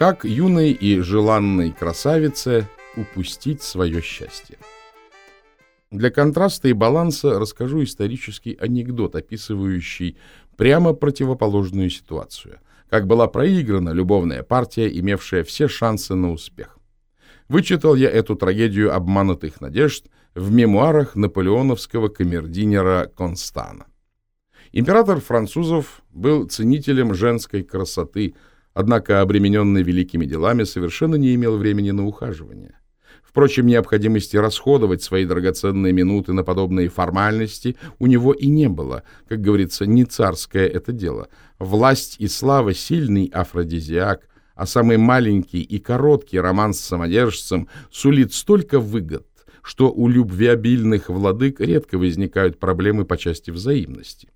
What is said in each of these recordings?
Как юной и желанной красавице упустить свое счастье? Для контраста и баланса расскажу исторический анекдот, описывающий прямо противоположную ситуацию. Как была проиграна любовная партия, имевшая все шансы на успех. Вычитал я эту трагедию обманутых надежд в мемуарах наполеоновского камердинера Констана. Император французов был ценителем женской красоты – однако обремененный великими делами совершенно не имел времени на ухаживание. Впрочем, необходимости расходовать свои драгоценные минуты на подобные формальности у него и не было. Как говорится, не царское это дело. Власть и слава — сильный афродизиак, а самый маленький и короткий роман с самодержцем сулит столько выгод, что у любвеобильных владык редко возникают проблемы по части взаимности.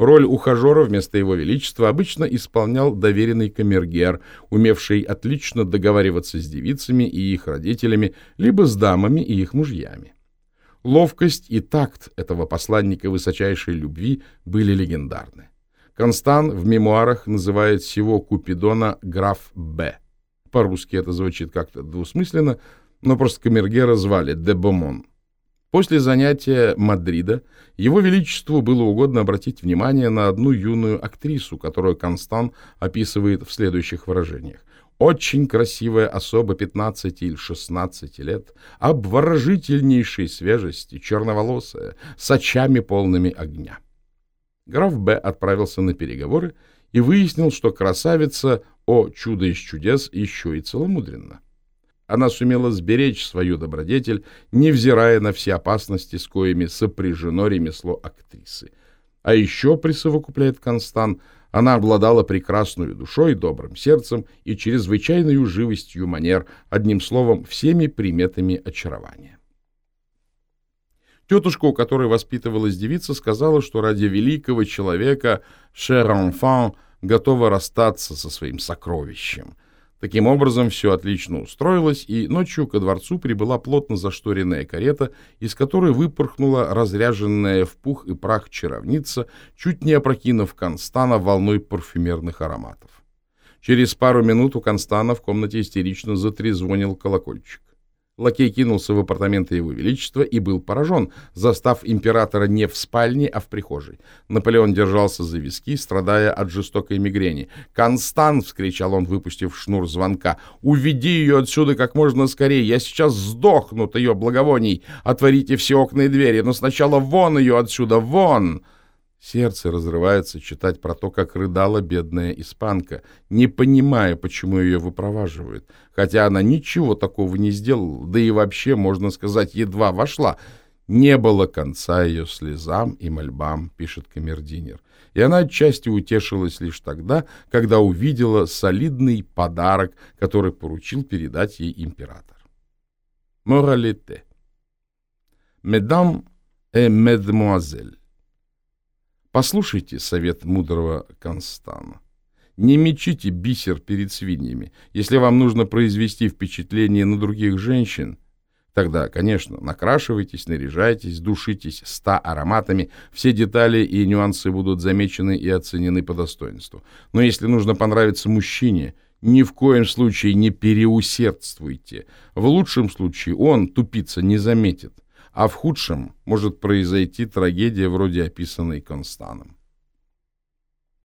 Роль ухажера вместо его величества обычно исполнял доверенный камергер, умевший отлично договариваться с девицами и их родителями, либо с дамами и их мужьями. Ловкость и такт этого посланника высочайшей любви были легендарны. Констан в мемуарах называет всего Купидона граф Б. По-русски это звучит как-то двусмысленно, но просто камергера звали де Бомон. После занятия Мадрида его Величеству было угодно обратить внимание на одну юную актрису, которую Констан описывает в следующих выражениях. Очень красивая особа 15 или 16 лет, обворожительнейшей свежести, черноволосая, с очами полными огня. Граф Б. отправился на переговоры и выяснил, что красавица, о чудо из чудес, еще и целомудренна она сумела сберечь свою добродетель, невзирая на все опасности, с коими сопряжено ремесло актрисы. А еще, присовокупляет Констан, она обладала прекрасной душой, добрым сердцем и чрезвычайной живостью манер, одним словом, всеми приметами очарования. Тетушка, у которой воспитывалась девица, сказала, что ради великого человека «cher enfant» готова расстаться со своим сокровищем — Таким образом, все отлично устроилось, и ночью ко дворцу прибыла плотно зашторенная карета, из которой выпорхнула разряженная в пух и прах чаровница, чуть не опрокинув Констана волной парфюмерных ароматов. Через пару минут у Констана в комнате истерично затрезвонил колокольчик. Лакей кинулся в апартаменты его величества и был поражен, застав императора не в спальне, а в прихожей. Наполеон держался за виски, страдая от жестокой мигрени. «Констант!» — вскричал он, выпустив шнур звонка. «Уведи ее отсюда как можно скорее! Я сейчас сдохну от ее благовоний! Отворите все окна и двери, но сначала вон ее отсюда! Вон!» Сердце разрывается читать про то, как рыдала бедная испанка, не понимая, почему ее выпроваживают, хотя она ничего такого не сделала, да и вообще, можно сказать, едва вошла. Не было конца ее слезам и мольбам, пишет камердинер, и она отчасти утешилась лишь тогда, когда увидела солидный подарок, который поручил передать ей император. Моралите. Медам и мадемуазель. Послушайте совет мудрого Констана. Не мечите бисер перед свиньями. Если вам нужно произвести впечатление на других женщин, тогда, конечно, накрашивайтесь, наряжайтесь, душитесь ста ароматами, все детали и нюансы будут замечены и оценены по достоинству. Но если нужно понравиться мужчине, ни в коем случае не переусердствуйте. В лучшем случае он, тупица, не заметит а в худшем может произойти трагедия вроде описанной Констаном.